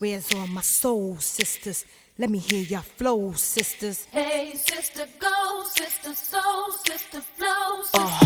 Where's all my soul sisters? Let me hear your flow, sisters. Hey, sister, go, sister, soul, sister, flow, oh. sister. Hey,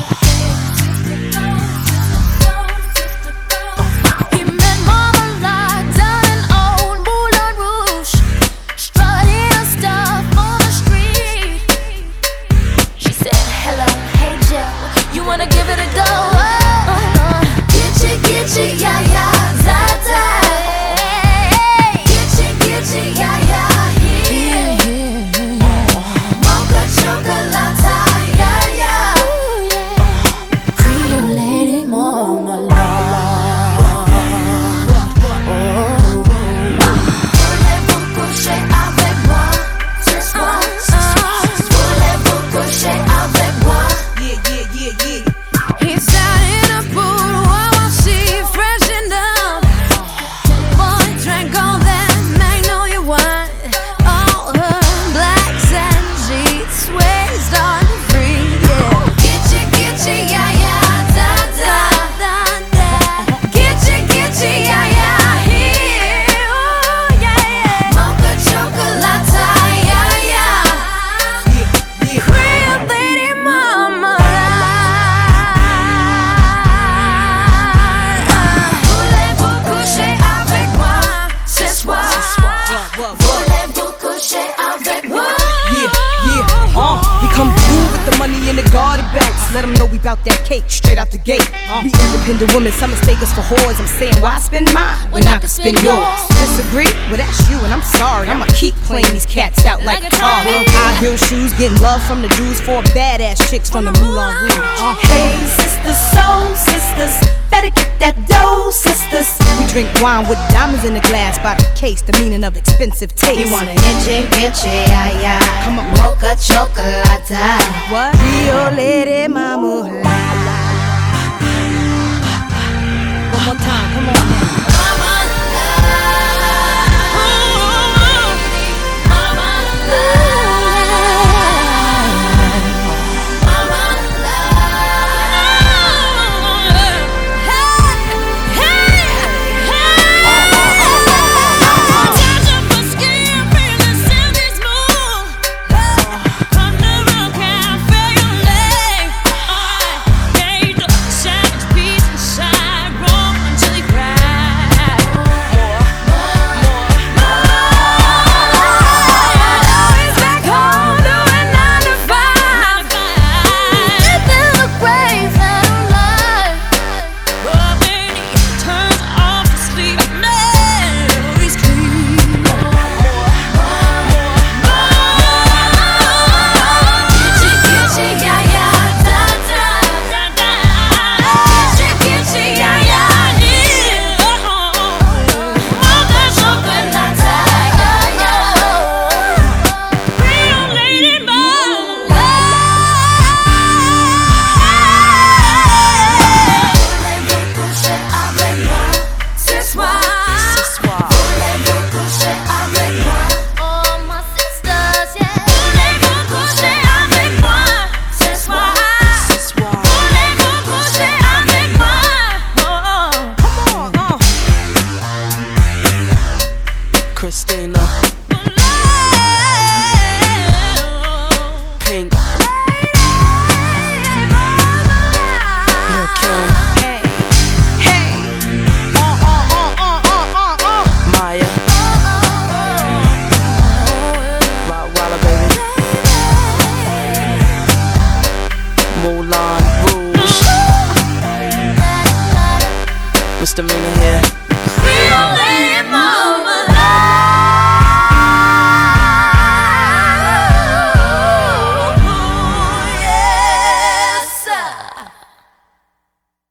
Let them know we bout that cake straight out the gate. We independent women, some mistake us for whores. I'm saying, why spend mine when I can spend yours? Disagree? Well, that's you, and I'm sorry. I'ma keep playing these cats out like, a zombie. High heel shoes, getting love from the Jews, four badass chicks from the Moulin Rouge. Uh, Hey, sisters, soul sisters, better get that dough, sisters. we drink wine with diamonds in the glass by the case, the meaning of expensive taste. You want an ay, ay. Come on. Mocha chocolate. What? Rio Mama. One Christina,